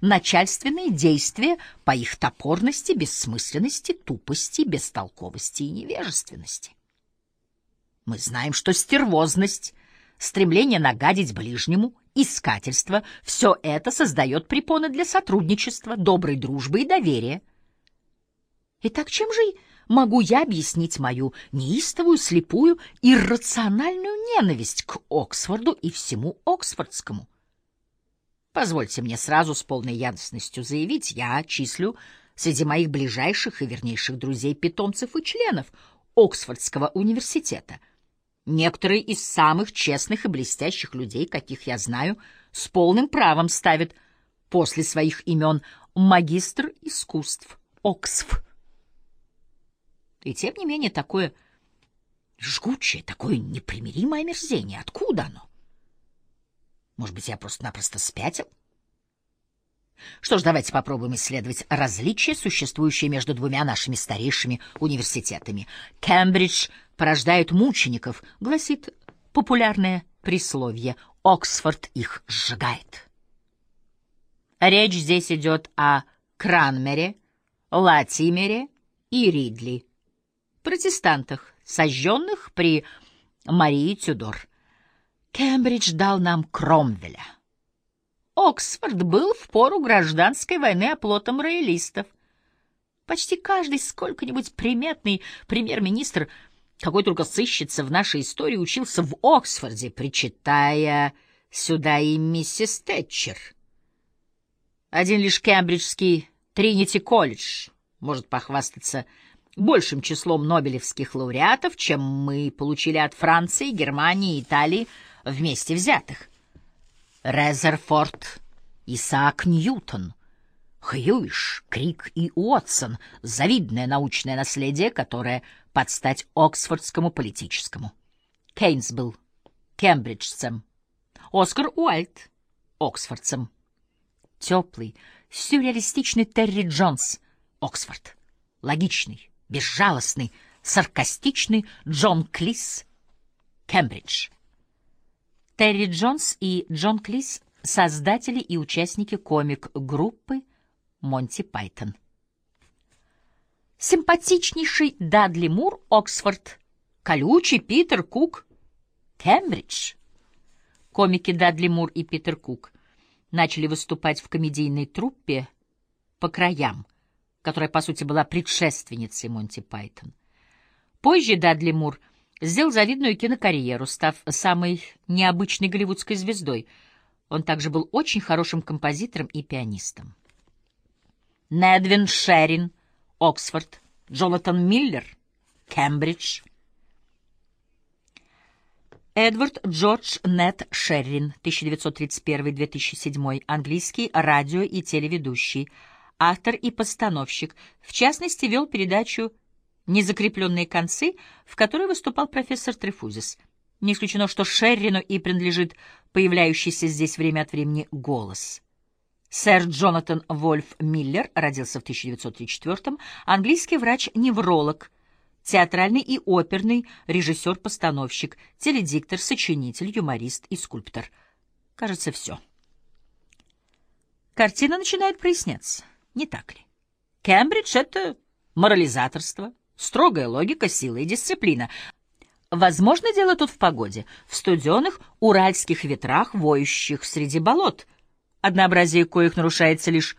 начальственные действия по их топорности, бессмысленности, тупости, бестолковости и невежественности. Мы знаем, что стервозность, стремление нагадить ближнему, искательство — все это создает препоны для сотрудничества, доброй дружбы и доверия. Итак, чем же могу я объяснить мою неистовую, слепую, иррациональную ненависть к Оксфорду и всему Оксфордскому? Позвольте мне сразу с полной ясностью заявить, я числю среди моих ближайших и вернейших друзей питомцев и членов Оксфордского университета — Некоторые из самых честных и блестящих людей, каких я знаю, с полным правом ставят после своих имен магистр искусств Оксф. И тем не менее такое жгучее, такое непримиримое омерзение. Откуда оно? Может быть, я просто-напросто спятил? Что ж, давайте попробуем исследовать различия, существующие между двумя нашими старейшими университетами. Кембридж порождает мучеников, гласит популярное присловие. Оксфорд их сжигает. Речь здесь идет о Кранмере, Латимере и Ридли, протестантах, сожженных при Марии Тюдор. Кембридж дал нам Кромвеля. Оксфорд был в пору гражданской войны оплотом роялистов. Почти каждый сколько-нибудь приметный премьер-министр, какой только сыщется в нашей истории, учился в Оксфорде, причитая сюда и миссис Тэтчер. Один лишь кембриджский Тринити колледж может похвастаться большим числом нобелевских лауреатов, чем мы получили от Франции, Германии Италии вместе взятых. Резерфорд, Исаак Ньютон, Хьюиш, Крик и Уотсон — завидное научное наследие, которое под стать Оксфордскому политическому. Кейнс был кембриджцем, Оскар Уальд — Оксфордцем. Теплый, сюрреалистичный Терри Джонс — Оксфорд. Логичный, безжалостный, саркастичный Джон Клис — Кембридж. Терри Джонс и Джон Клис — создатели и участники комик-группы «Монти Пайтон». Симпатичнейший Дадли Мур, Оксфорд, колючий Питер Кук, Кембридж. Комики Дадли Мур и Питер Кук начали выступать в комедийной труппе «По краям», которая, по сути, была предшественницей Монти Пайтон. Позже Дадли Мур — сделал завидную кинокарьеру, став самой необычной голливудской звездой. Он также был очень хорошим композитором и пианистом. Недвин Шерин, Оксфорд, Джонатан Миллер, Кембридж. Эдвард Джордж Нет Шеррин, 1931-2007, английский радио- и телеведущий, автор и постановщик, в частности, вел передачу незакрепленные концы, в которой выступал профессор Трефузис. Не исключено, что Шеррину и принадлежит появляющийся здесь время от времени голос. Сэр Джонатан Вольф Миллер родился в 1934-м, английский врач-невролог, театральный и оперный режиссер-постановщик, теледиктор, сочинитель, юморист и скульптор. Кажется, все. Картина начинает проясняться, не так ли? Кембридж — это морализаторство, Строгая логика, сила и дисциплина. Возможно, дело тут в погоде, в студенных уральских ветрах, воющих среди болот, однообразие коих нарушается лишь